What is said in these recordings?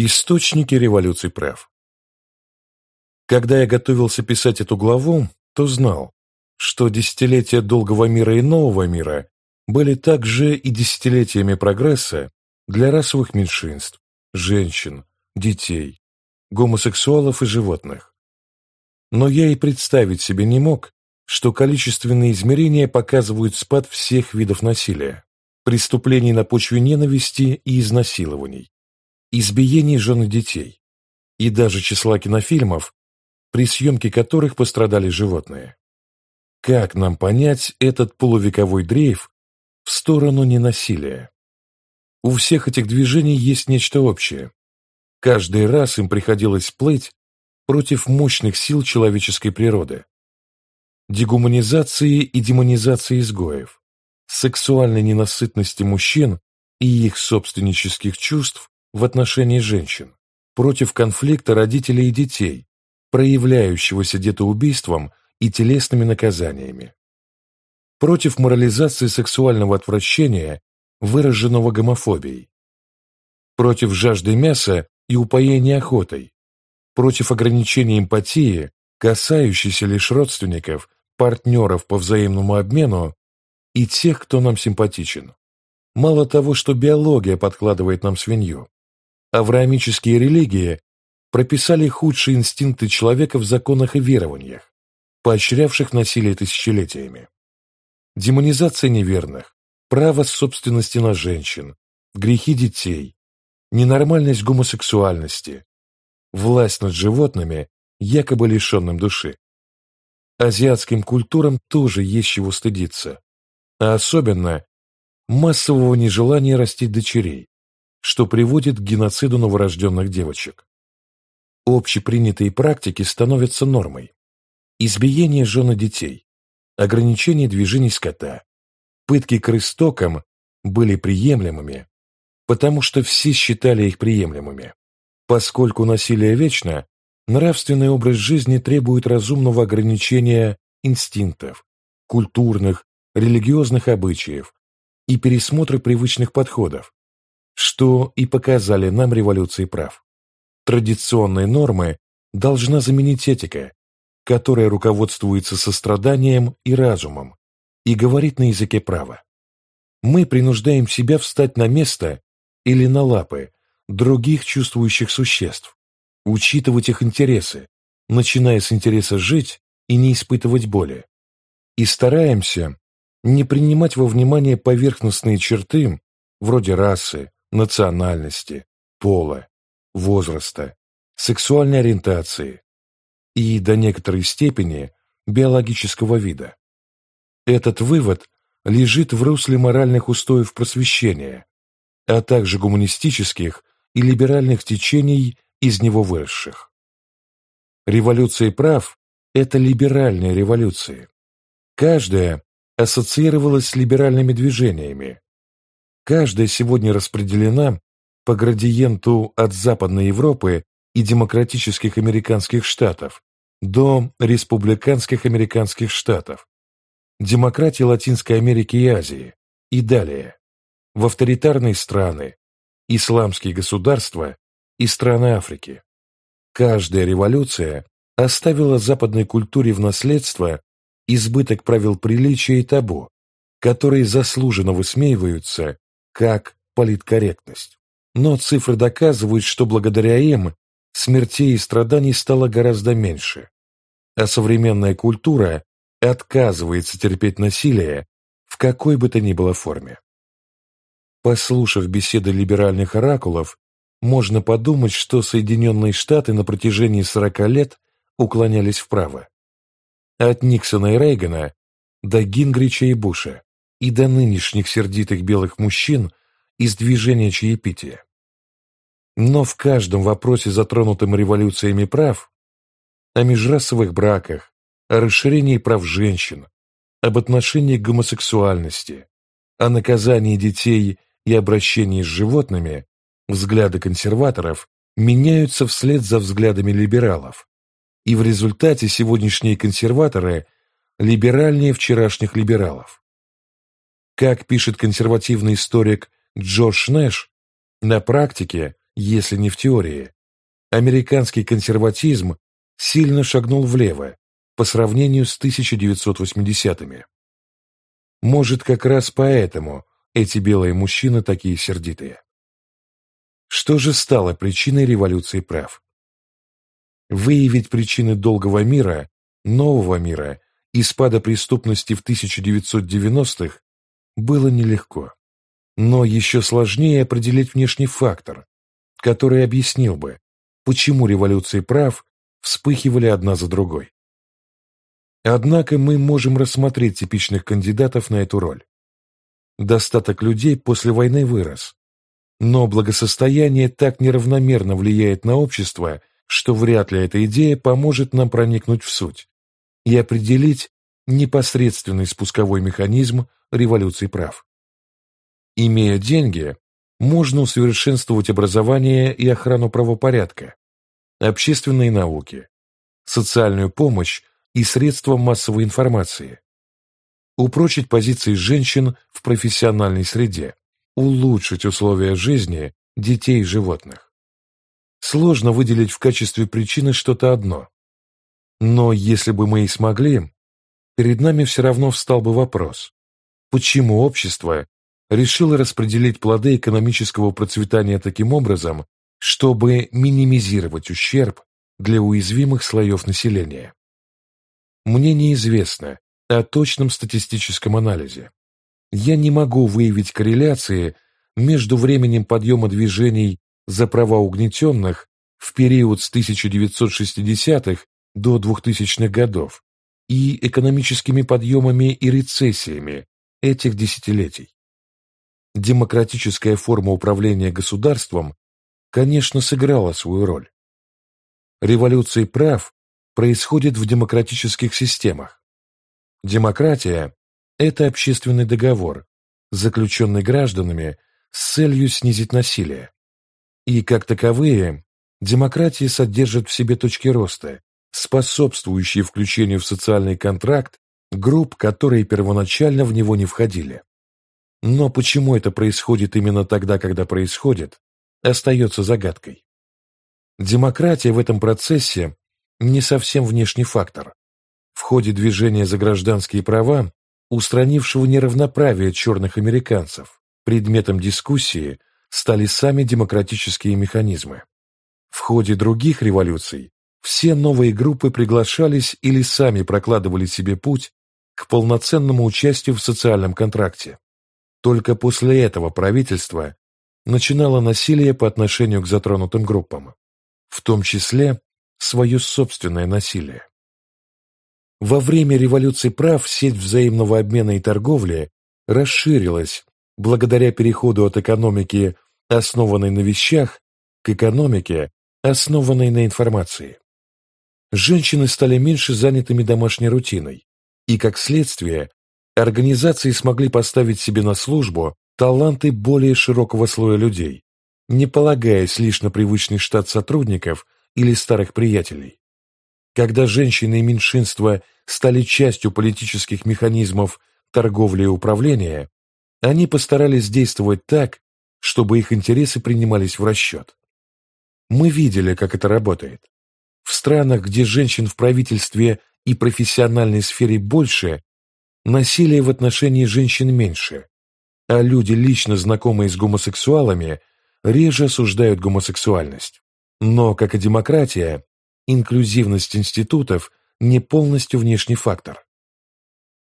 Источники революций прав Когда я готовился писать эту главу, то знал, что десятилетия долгого мира и нового мира были также и десятилетиями прогресса для расовых меньшинств, женщин, детей, гомосексуалов и животных. Но я и представить себе не мог, что количественные измерения показывают спад всех видов насилия, преступлений на почве ненависти и изнасилований, избиений жен и детей, и даже числа кинофильмов, при съемке которых пострадали животные. Как нам понять этот полувековой дрейф в сторону ненасилия? У всех этих движений есть нечто общее. Каждый раз им приходилось плыть против мощных сил человеческой природы. Дегуманизации и демонизации изгоев, сексуальной ненасытности мужчин и их собственнических чувств в отношении женщин, против конфликта родителей и детей, проявляющегося детоубийством и телесными наказаниями, против морализации сексуального отвращения, выраженного гомофобией, против жажды мяса и упоения охотой, против ограничения эмпатии, касающейся лишь родственников, партнеров по взаимному обмену и тех, кто нам симпатичен. Мало того, что биология подкладывает нам свинью, авраамические религии прописали худшие инстинкты человека в законах и верованиях, поощрявших насилие тысячелетиями. Демонизация неверных, право собственности на женщин, грехи детей, ненормальность гомосексуальности, власть над животными, якобы лишенным души. Азиатским культурам тоже есть чего стыдиться, а особенно массового нежелания растить дочерей, что приводит к геноциду новорожденных девочек. Общепринятые практики становятся нормой. Избиение жены детей, ограничение движений скота, пытки крыстоком были приемлемыми, потому что все считали их приемлемыми. Поскольку насилие вечно, нравственный образ жизни требует разумного ограничения инстинктов, культурных, религиозных обычаев и пересмотра привычных подходов, что и показали нам революции прав. Традиционные нормы должна заменить этика, которая руководствуется состраданием и разумом и говорит на языке права. Мы принуждаем себя встать на место или на лапы других чувствующих существ, учитывать их интересы, начиная с интереса жить и не испытывать боли. И стараемся не принимать во внимание поверхностные черты вроде расы, национальности, пола, возраста, сексуальной ориентации и, до некоторой степени, биологического вида. Этот вывод лежит в русле моральных устоев просвещения, а также гуманистических и либеральных течений из него выросших. Революция прав – это либеральные революции. Каждая ассоциировалась с либеральными движениями. Каждая сегодня распределена по градиенту от Западной Европы и демократических американских штатов до республиканских американских штатов, демократии Латинской Америки и Азии и далее, в авторитарные страны, исламские государства и страны Африки. Каждая революция оставила западной культуре в наследство избыток правил приличия и табу, которые заслуженно высмеиваются как политкорректность. Но цифры доказывают, что благодаря им смертей и страданий стало гораздо меньше, а современная культура отказывается терпеть насилие в какой бы то ни было форме. Послушав беседы либеральных оракулов, можно подумать, что Соединенные Штаты на протяжении 40 лет уклонялись вправо. От Никсона и Рейгана до Гингрича и Буша и до нынешних сердитых белых мужчин из движения чаепития. Но в каждом вопросе, затронутом революциями прав, о межрасовых браках, о расширении прав женщин, об отношении к гомосексуальности, о наказании детей и обращении с животными, взгляды консерваторов меняются вслед за взглядами либералов, и в результате сегодняшние консерваторы либеральнее вчерашних либералов. Как пишет консервативный историк Джордж Нэш, на практике если не в теории, американский консерватизм сильно шагнул влево по сравнению с 1980-ми. Может, как раз поэтому эти белые мужчины такие сердитые. Что же стало причиной революции прав? Выявить причины долгого мира, нового мира и спада преступности в 1990-х было нелегко. Но еще сложнее определить внешний фактор, который объяснил бы, почему революции прав вспыхивали одна за другой. Однако мы можем рассмотреть типичных кандидатов на эту роль. Достаток людей после войны вырос, но благосостояние так неравномерно влияет на общество, что вряд ли эта идея поможет нам проникнуть в суть и определить непосредственный спусковой механизм революции прав. Имея деньги, можно усовершенствовать образование и охрану правопорядка, общественные науки, социальную помощь и средства массовой информации, упрочить позиции женщин в профессиональной среде, улучшить условия жизни детей и животных. Сложно выделить в качестве причины что-то одно. Но если бы мы и смогли, перед нами все равно встал бы вопрос, почему общество решило распределить плоды экономического процветания таким образом, чтобы минимизировать ущерб для уязвимых слоев населения. Мне неизвестно о точном статистическом анализе. Я не могу выявить корреляции между временем подъема движений за права угнетенных в период с 1960-х до 2000-х годов и экономическими подъемами и рецессиями этих десятилетий. Демократическая форма управления государством конечно, сыграла свою роль. Революции прав происходят в демократических системах. Демократия – это общественный договор, заключенный гражданами с целью снизить насилие. И, как таковые, демократии содержат в себе точки роста, способствующие включению в социальный контракт групп, которые первоначально в него не входили. Но почему это происходит именно тогда, когда происходит, остается загадкой. Демократия в этом процессе не совсем внешний фактор. В ходе движения за гражданские права, устранившего неравноправие черных американцев, предметом дискуссии стали сами демократические механизмы. В ходе других революций все новые группы приглашались или сами прокладывали себе путь к полноценному участию в социальном контракте. Только после этого правительство начинала насилие по отношению к затронутым группам, в том числе свое собственное насилие. Во время революции прав сеть взаимного обмена и торговли расширилась благодаря переходу от экономики, основанной на вещах, к экономике, основанной на информации. Женщины стали меньше занятыми домашней рутиной, и, как следствие, организации смогли поставить себе на службу таланты более широкого слоя людей, не полагаясь лишь на привычный штат сотрудников или старых приятелей. Когда женщины и меньшинства стали частью политических механизмов торговли и управления, они постарались действовать так, чтобы их интересы принимались в расчет. Мы видели, как это работает. В странах, где женщин в правительстве и профессиональной сфере больше, насилия в отношении женщин меньше, а люди, лично знакомые с гомосексуалами, реже осуждают гомосексуальность. Но, как и демократия, инклюзивность институтов не полностью внешний фактор.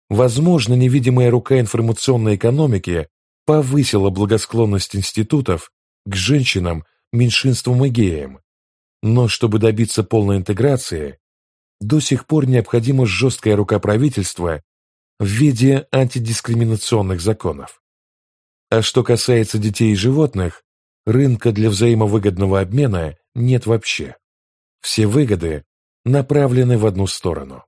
Возможно, невидимая рука информационной экономики повысила благосклонность институтов к женщинам, меньшинствам и геям, но чтобы добиться полной интеграции, до сих пор необходима жесткая рука правительства в виде антидискриминационных законов. А что касается детей и животных, рынка для взаимовыгодного обмена нет вообще. Все выгоды направлены в одну сторону.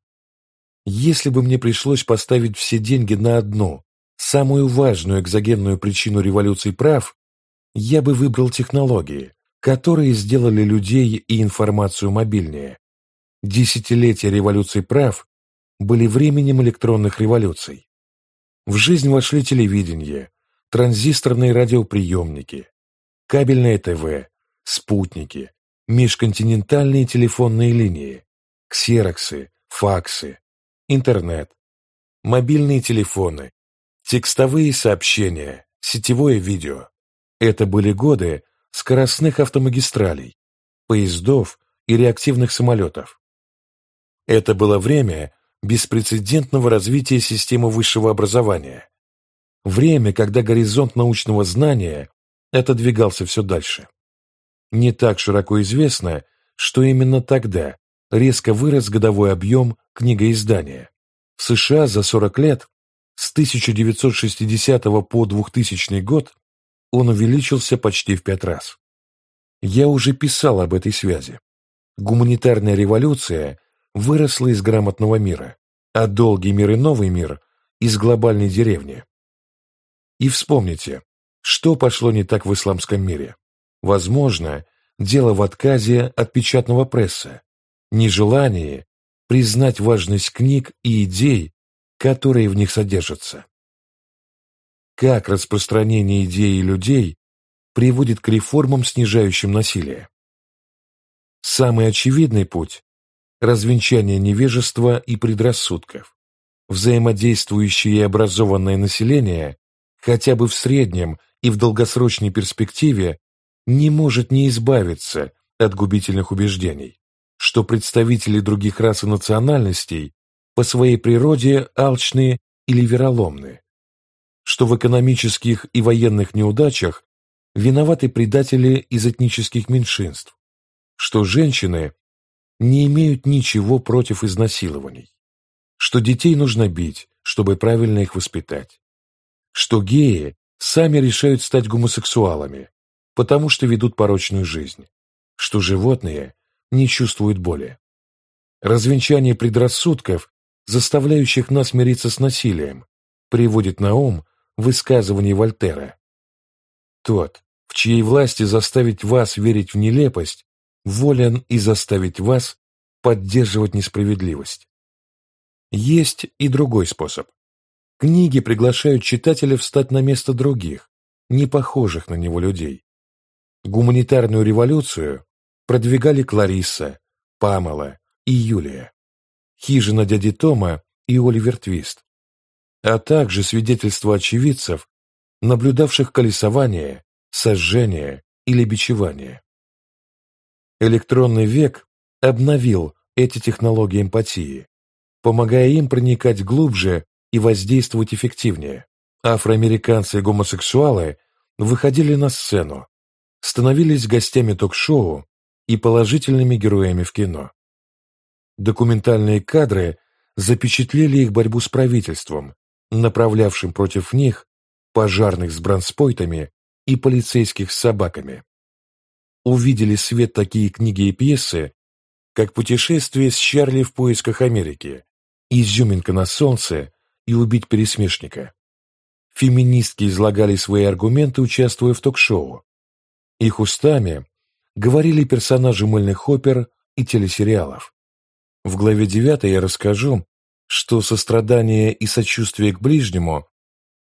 Если бы мне пришлось поставить все деньги на одну, самую важную экзогенную причину революции прав, я бы выбрал технологии, которые сделали людей и информацию мобильнее. Десятилетия революции прав были временем электронных революций. В жизнь вошли телевидение, транзисторные радиоприемники, кабельное ТВ, спутники, межконтинентальные телефонные линии, ксероксы, факсы, интернет, мобильные телефоны, текстовые сообщения, сетевое видео. Это были годы скоростных автомагистралей, поездов и реактивных самолетов. Это было время беспрецедентного развития системы высшего образования. Время, когда горизонт научного знания отодвигался все дальше. Не так широко известно, что именно тогда резко вырос годовой объем книгоиздания. В США за 40 лет, с 1960 по 2000 год, он увеличился почти в пять раз. Я уже писал об этой связи. Гуманитарная революция выросла из грамотного мира, а долгий мир и новый мир – из глобальной деревни. И вспомните, что пошло не так в исламском мире. Возможно, дело в отказе от печатного пресса, нежелании признать важность книг и идей, которые в них содержатся. Как распространение идей и людей приводит к реформам, снижающим насилие? Самый очевидный путь – развенчание невежества и предрассудков. Взаимодействующее и образованное население хотя бы в среднем и в долгосрочной перспективе не может не избавиться от губительных убеждений, что представители других рас и национальностей по своей природе алчные или вероломны, что в экономических и военных неудачах виноваты предатели из этнических меньшинств, что женщины не имеют ничего против изнасилований, что детей нужно бить, чтобы правильно их воспитать, что геи сами решают стать гомосексуалами, потому что ведут порочную жизнь, что животные не чувствуют боли. Развенчание предрассудков, заставляющих нас мириться с насилием, приводит на ум высказывание Вольтера. Тот, в чьей власти заставить вас верить в нелепость, волен и заставить вас поддерживать несправедливость. Есть и другой способ. Книги приглашают читателя встать на место других, не похожих на него людей, Гуманитарную революцию продвигали Кларисса, Памела и Юлия, хижина дяди Тома и Оливер Твист, а также свидетельства очевидцев, наблюдавших колесование, сожжение или бичевание. Электронный век обновил эти технологии эмпатии, помогая им проникать глубже и воздействовать эффективнее. Афроамериканцы и гомосексуалы выходили на сцену, становились гостями ток-шоу и положительными героями в кино. Документальные кадры запечатлели их борьбу с правительством, направлявшим против них пожарных с бронспойтами и полицейских с собаками. Увидели свет такие книги и пьесы, как «Путешествие с Чарли в поисках Америки», «Изюминка на солнце» и «Убить пересмешника». Феминистки излагали свои аргументы, участвуя в ток-шоу, их устами говорили персонажи мыльных опер и телесериалов. В главе 9 я расскажу, что сострадание и сочувствие к ближнему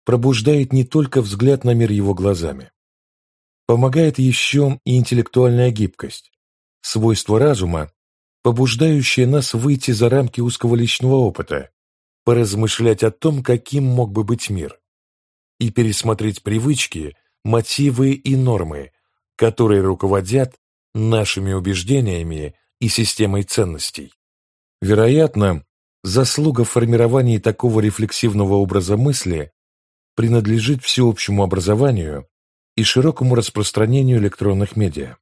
пробуждает не только взгляд на мир его глазами. Помогает еще и интеллектуальная гибкость, свойство разума, побуждающее нас выйти за рамки узкого личного опыта, поразмышлять о том, каким мог бы быть мир, и пересмотреть привычки, мотивы и нормы, которые руководят нашими убеждениями и системой ценностей. Вероятно, заслуга в формировании такого рефлексивного образа мысли принадлежит всеобщему образованию и широкому распространению электронных медиа.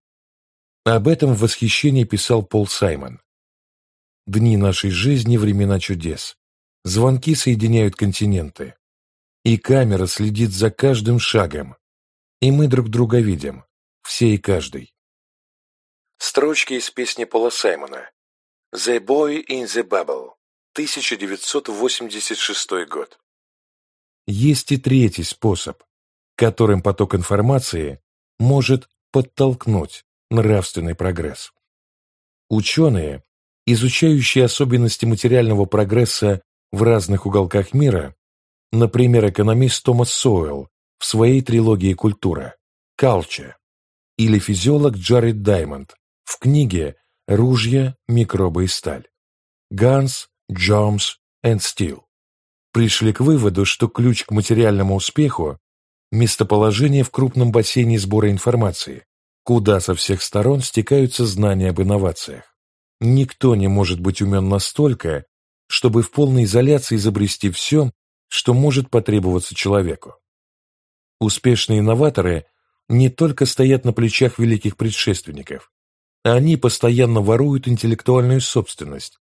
Об этом в восхищении писал Пол Саймон. «Дни нашей жизни – времена чудес. Звонки соединяют континенты. И камера следит за каждым шагом. И мы друг друга видим все и каждый. Строчки из песни Пола Саймона «The Boy in the Bubble», 1986 год. Есть и третий способ, которым поток информации может подтолкнуть нравственный прогресс. Ученые, изучающие особенности материального прогресса в разных уголках мира, например, экономист Томас Сойл в своей трилогии «Культура» «Culture», или физиолог Джаред Даймонд в книге «Ружья, микробы и сталь» Guns, Germs and Steel пришли к выводу, что ключ к материальному успеху – местоположение в крупном бассейне сбора информации, куда со всех сторон стекаются знания об инновациях. Никто не может быть умен настолько, чтобы в полной изоляции изобрести все, что может потребоваться человеку. Успешные инноваторы не только стоят на плечах великих предшественников, они постоянно воруют интеллектуальную собственность,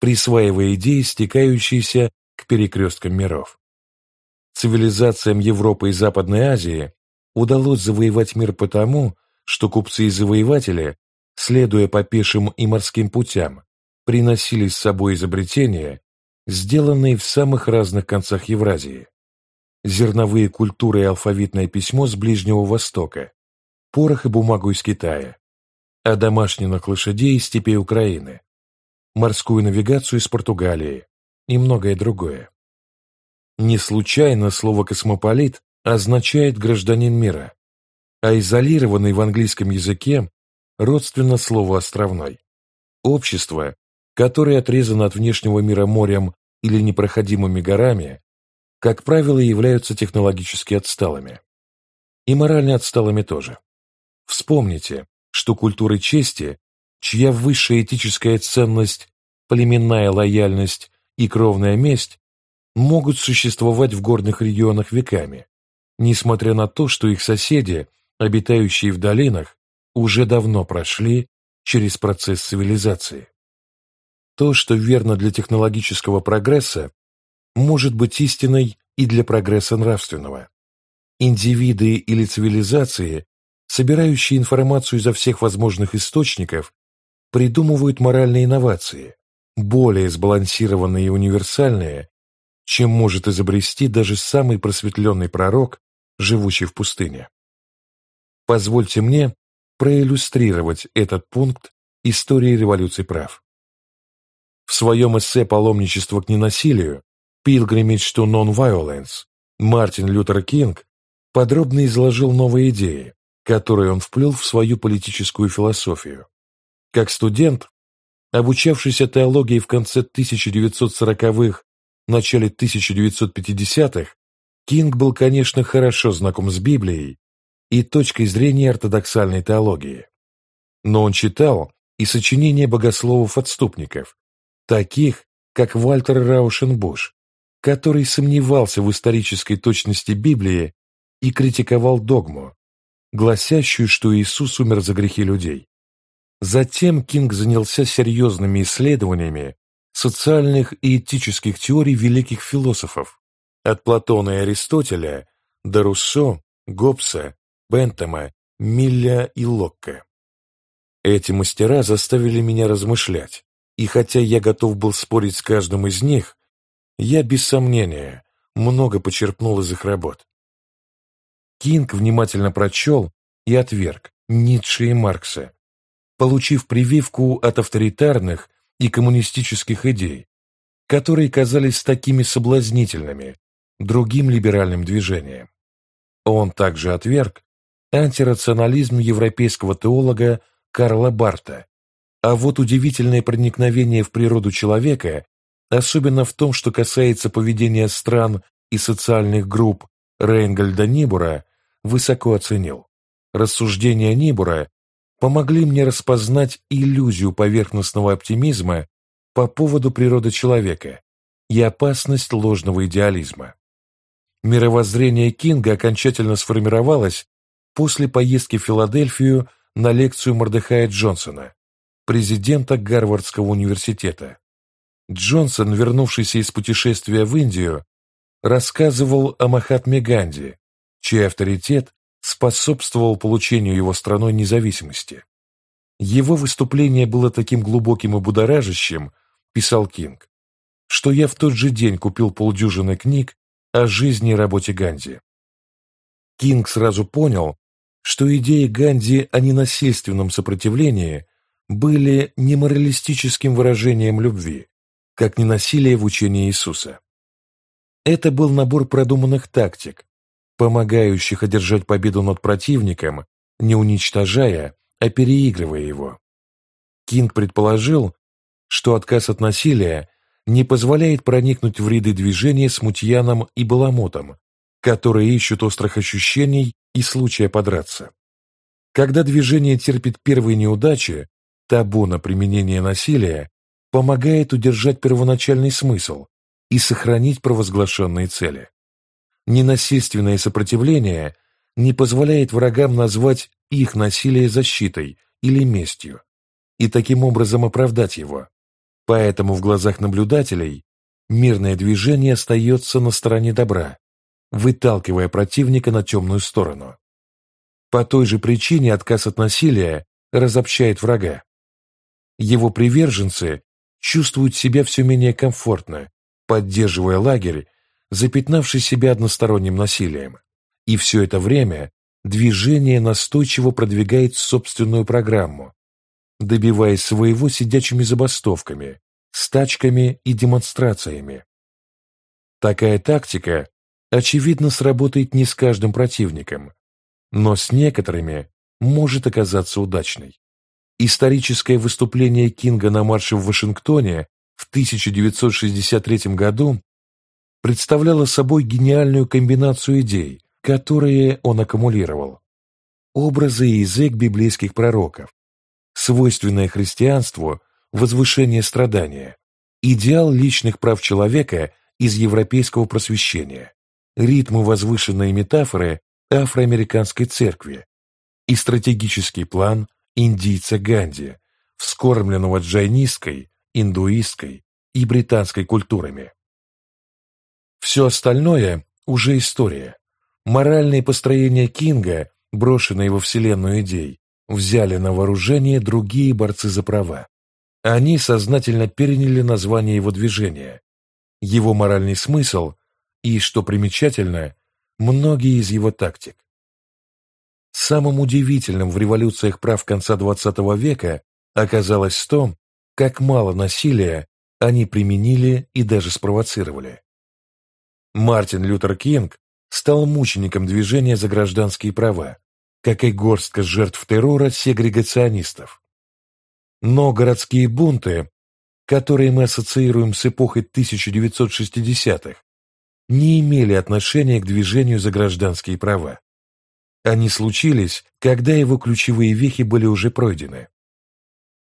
присваивая идеи, стекающиеся к перекресткам миров. Цивилизациям Европы и Западной Азии удалось завоевать мир потому, что купцы и завоеватели, следуя по пешим и морским путям, приносили с собой изобретения, сделанные в самых разных концах Евразии. Зерновые культуры и алфавитное письмо с Ближнего Востока, порох и бумагу из Китая, а домашних лошадей из степей Украины, морскую навигацию из Португалии и многое другое. Не случайно слово «космополит» означает «гражданин мира», а изолированный в английском языке родственно слову «островной». Общество, которое отрезано от внешнего мира морем или непроходимыми горами, как правило, являются технологически отсталыми. И морально отсталыми тоже. Вспомните, что культуры чести, чья высшая этическая ценность, племенная лояльность и кровная месть, могут существовать в горных регионах веками, несмотря на то, что их соседи, обитающие в долинах, уже давно прошли через процесс цивилизации. То, что верно для технологического прогресса, может быть истиной и для прогресса нравственного. Индивиды или цивилизации, собирающие информацию изо всех возможных источников, придумывают моральные инновации, более сбалансированные и универсальные, чем может изобрести даже самый просветленный пророк, живущий в пустыне. Позвольте мне проиллюстрировать этот пункт истории революции прав. В своем эссе «Паломничество к ненасилию» «Pilgrimage to Non-Violence» Мартин Лютер Кинг подробно изложил новые идеи, которые он вплел в свою политическую философию. Как студент, обучавшийся теологии в конце 1940-х, начале 1950-х, Кинг был, конечно, хорошо знаком с Библией и точкой зрения ортодоксальной теологии. Но он читал и сочинения богословов-отступников, таких, как Вальтер Раушенбуш, который сомневался в исторической точности Библии и критиковал догму, гласящую, что Иисус умер за грехи людей. Затем Кинг занялся серьезными исследованиями социальных и этических теорий великих философов, от Платона и Аристотеля до Руссо, Гоббса, Бентема, Милля и Локка. Эти мастера заставили меня размышлять, и хотя я готов был спорить с каждым из них, я, без сомнения, много почерпнул из их работ. Кинг внимательно прочел и отверг Ницше и Маркса, получив прививку от авторитарных и коммунистических идей, которые казались такими соблазнительными другим либеральным движениям. Он также отверг антирационализм европейского теолога Карла Барта, а вот удивительное проникновение в природу человека, особенно в том, что касается поведения стран и социальных групп Рейнгольда Нибура, высоко оценил. Рассуждения Нибура помогли мне распознать иллюзию поверхностного оптимизма по поводу природы человека и опасность ложного идеализма. Мировоззрение Кинга окончательно сформировалось после поездки в Филадельфию на лекцию Мордехая Джонсона, президента Гарвардского университета. Джонсон, вернувшийся из путешествия в Индию, рассказывал о Махатме Ганди, чей авторитет способствовал получению его страной независимости. Его выступление было таким глубоким и будоражащим, писал Кинг, что я в тот же день купил полдюжины книг о жизни и работе Ганди. Кинг сразу понял, что идеи Ганди о ненасильственном сопротивлении были не моралистическим выражением любви, как ненасилие в учении Иисуса. Это был набор продуманных тактик, помогающих одержать победу над противником не уничтожая, а переигрывая его. Кинг предположил, что отказ от насилия не позволяет проникнуть в ряды движения смутьяном и баламотом, которые ищут острых ощущений и случая подраться. Когда движение терпит первые неудачи, табу на применение насилия помогает удержать первоначальный смысл и сохранить провозглашенные цели. Ненасильственное сопротивление не позволяет врагам назвать их насилие защитой или местью и таким образом оправдать его. Поэтому в глазах наблюдателей мирное движение остается на стороне добра, выталкивая противника на темную сторону. По той же причине отказ от насилия разобщает врага. Его приверженцы чувствуют себя все менее комфортно, поддерживая лагерь, запятнавший себя односторонним насилием. И все это время движение настойчиво продвигает собственную программу, добиваясь своего сидячими забастовками, стачками и демонстрациями. Такая тактика, очевидно, сработает не с каждым противником, но с некоторыми может оказаться удачной. Историческое выступление Кинга на марше в Вашингтоне в 1963 году представляло собой гениальную комбинацию идей, которые он аккумулировал. Образы и язык библейских пророков, свойственное христианству возвышение страдания, идеал личных прав человека из европейского просвещения, ритмы возвышенной метафоры афроамериканской церкви и стратегический план индийца Ганди, вскормленного джайнистской, индуистской и британской культурами. Все остальное уже история. Моральные построения Кинга, брошенные во вселенную идей, взяли на вооружение другие борцы за права. Они сознательно переняли название его движения, его моральный смысл и, что примечательно, многие из его тактик. Самым удивительным в революциях прав конца XX века оказалось то, как мало насилия они применили и даже спровоцировали. Мартин Лютер Кинг стал мучеником движения за гражданские права, как и горстка жертв террора сегрегационистов. Но городские бунты, которые мы ассоциируем с эпохой 1960-х, не имели отношения к движению за гражданские права. Они случились, когда его ключевые вехи были уже пройдены.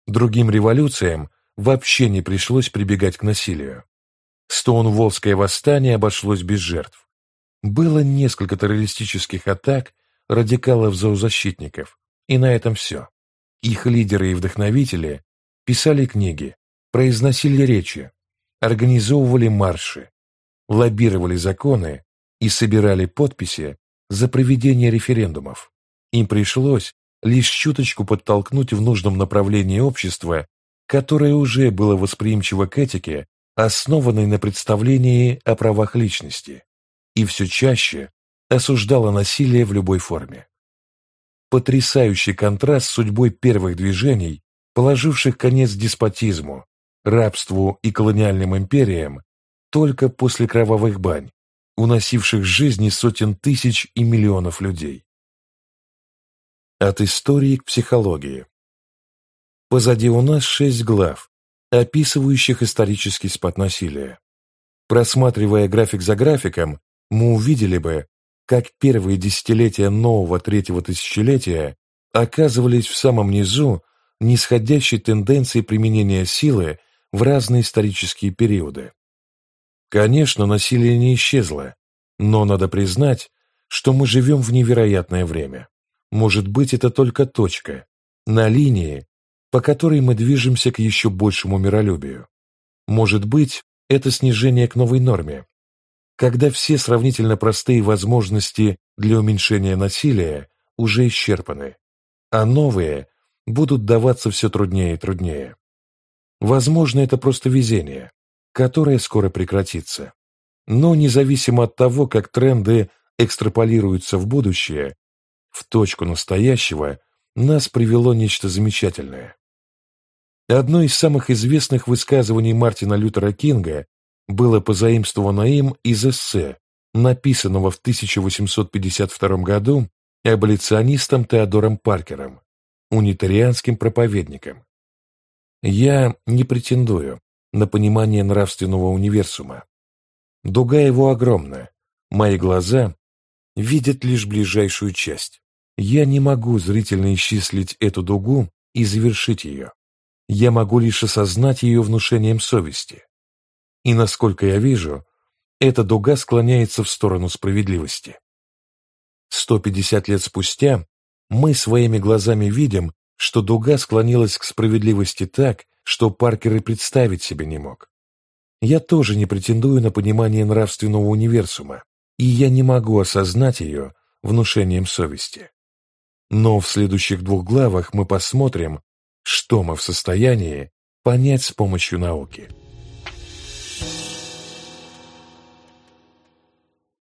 Другим революциям вообще не пришлось прибегать к насилию. Стоунволлское восстание обошлось без жертв. Было несколько террористических атак радикалов-зоозащитников, и на этом все. Их лидеры и вдохновители писали книги, произносили речи, организовывали марши, лоббировали законы и собирали подписи за проведение референдумов. Им пришлось лишь чуточку подтолкнуть в нужном направлении общества, которое уже было восприимчиво к этике, основанной на представлении о правах личности, и все чаще осуждала насилие в любой форме. Потрясающий контраст с судьбой первых движений, положивших конец деспотизму, рабству и колониальным империям только после кровавых бань, уносивших жизни сотен тысяч и миллионов людей. От истории к психологии. Позади у нас шесть глав, описывающих исторический спад насилия. Просматривая график за графиком, мы увидели бы, как первые десятилетия нового третьего тысячелетия оказывались в самом низу нисходящей тенденции применения силы в разные исторические периоды. Конечно, насилие не исчезло, но надо признать, что мы живем в невероятное время. Может быть, это только точка, на линии, по которой мы движемся к еще большему миролюбию. Может быть, это снижение к новой норме, когда все сравнительно простые возможности для уменьшения насилия уже исчерпаны, а новые будут даваться все труднее и труднее. Возможно, это просто везение, которое скоро прекратится. Но независимо от того, как тренды экстраполируются в будущее, в точку настоящего нас привело нечто замечательное. Одно из самых известных высказываний Мартина Лютера Кинга было позаимствовано им из эссе, написанного в 1852 году аболиционистом Теодором Паркером, унитарианским проповедником. Я не претендую на понимание нравственного универсума. Дуга его огромна, мои глаза видят лишь ближайшую часть. Я не могу зрительно исчислить эту дугу и завершить ее. Я могу лишь осознать ее внушением совести. И насколько я вижу, эта дуга склоняется в сторону справедливости. 150 лет спустя мы своими глазами видим, что дуга склонилась к справедливости так, что Паркер и представить себе не мог. Я тоже не претендую на понимание нравственного универсума, и я не могу осознать ее внушением совести. Но в следующих двух главах мы посмотрим, что мы в состоянии понять с помощью науки.